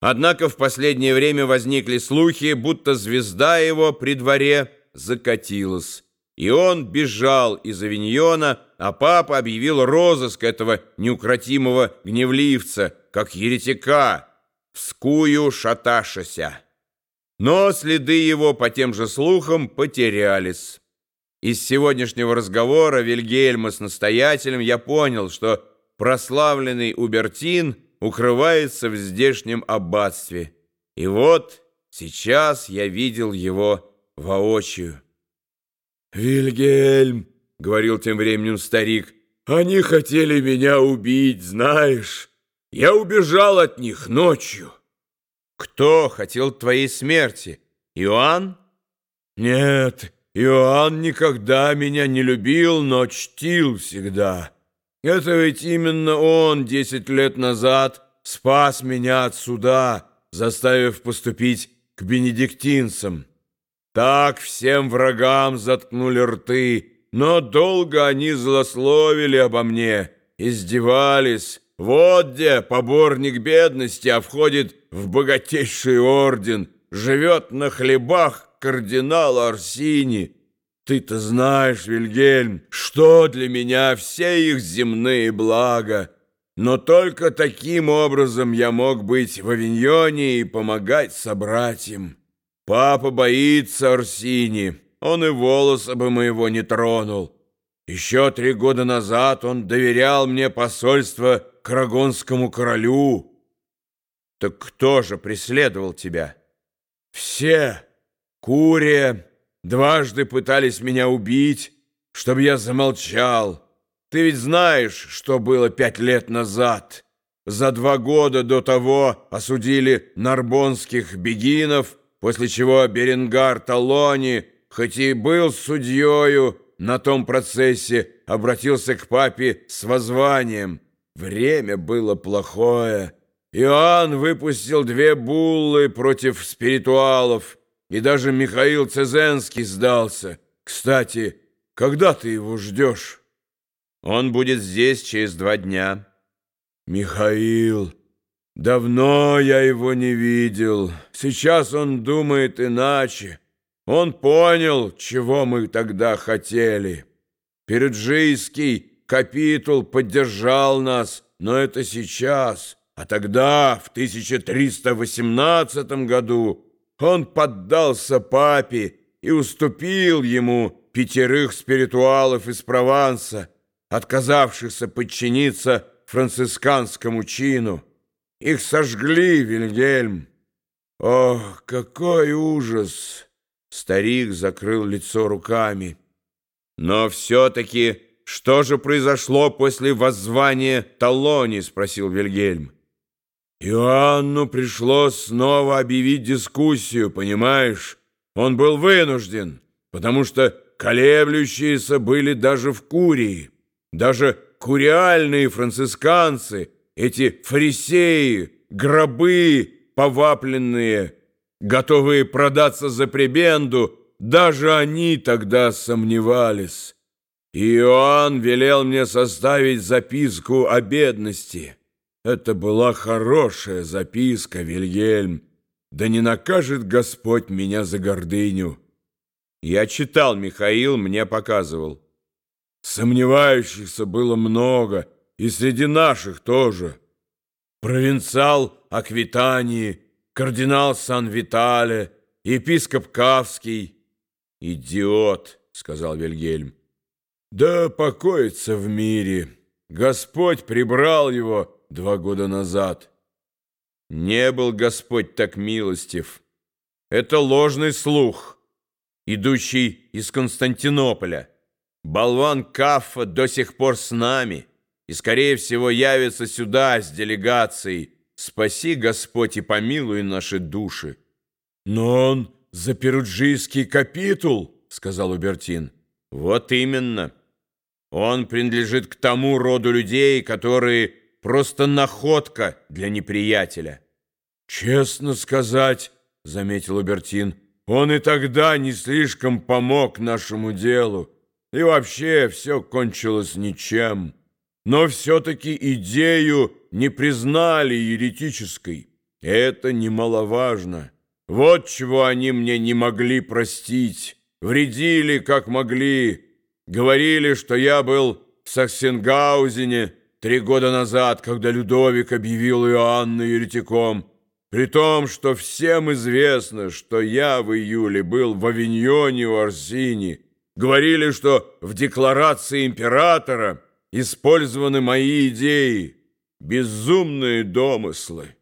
Однако в последнее время возникли слухи, будто звезда его при дворе закатилась, и он бежал из Авиньона, а папа объявил розыск этого неукротимого гневливца, как еретика, вскую шаташася. Но следы его по тем же слухам потерялись. Из сегодняшнего разговора Вильгельма с настоятелем я понял, что прославленный Убертин — укрывается в здешнем аббатстве. И вот сейчас я видел его воочию. «Вильгельм», — говорил тем временем старик, — «они хотели меня убить, знаешь. Я убежал от них ночью». «Кто хотел твоей смерти? Иоанн?» «Нет, Иоанн никогда меня не любил, но чтил всегда». Это ведь именно он десять лет назад спас меня от суда, заставив поступить к бенедиктинцам. Так всем врагам заткнули рты, но долго они злословили обо мне, издевались. Вот где поборник бедности, а входит в богатейший орден, живет на хлебах кардинал Арсини, ты-то знаешь, Вильгельм, что для меня все их земные блага. Но только таким образом я мог быть в Авиньоне и помогать собратьям. Папа боится Арсини, он и волоса бы моего не тронул. Еще три года назад он доверял мне посольство к Рагонскому королю. Так кто же преследовал тебя? Все. Курия, Дважды пытались меня убить, чтобы я замолчал. Ты ведь знаешь, что было пять лет назад. За два года до того осудили нарбонских бегинов, после чего Беренгар Талони, хоть и был судьею на том процессе, обратился к папе с воззванием. Время было плохое. Иоанн выпустил две буллы против спиритуалов, и даже Михаил Цезенский сдался. Кстати, когда ты его ждешь? Он будет здесь через два дня. Михаил, давно я его не видел. Сейчас он думает иначе. Он понял, чего мы тогда хотели. Переджийский капитул поддержал нас, но это сейчас. А тогда, в 1318 году, он поддался папе и уступил ему пятерых спиритуалов из Прованса, отказавшихся подчиниться францисканскому чину. Их сожгли, Вильгельм. Ох, какой ужас! Старик закрыл лицо руками. Но все-таки что же произошло после воззвания Талони? Спросил Вильгельм. Иоанну пришлось снова объявить дискуссию, понимаешь? Он был вынужден, потому что колеблющиеся были даже в Курии. Даже куриальные францисканцы, эти фарисеи, гробы повапленные, готовые продаться за пребенду, даже они тогда сомневались. Иоанн велел мне составить записку о бедности». Это была хорошая записка, Вильгельм. Да не накажет Господь меня за гордыню. Я читал, Михаил мне показывал. Сомневающихся было много, и среди наших тоже. Провинциал Аквитании, кардинал Сан-Витале, епископ Кавский. «Идиот», — сказал Вильгельм. «Да покоится в мире. Господь прибрал его» два года назад. Не был Господь так милостив. Это ложный слух, идущий из Константинополя. Болван Каффа до сих пор с нами и, скорее всего, явится сюда с делегацией. Спаси, Господь, и помилуй наши души. Но он за перуджийский капитул, сказал Убертин. Вот именно. Он принадлежит к тому роду людей, которые просто находка для неприятеля. «Честно сказать, — заметил Убертин, — он и тогда не слишком помог нашему делу, и вообще все кончилось ничем. Но все-таки идею не признали еретической. Это немаловажно. Вот чего они мне не могли простить. Вредили, как могли. Говорили, что я был в Саксенгаузене три года назад, когда Людовик объявил Иоанна еретиком. При том, что всем известно, что я в июле был в Авиньоне у Арсини. Говорили, что в декларации императора использованы мои идеи, безумные домыслы.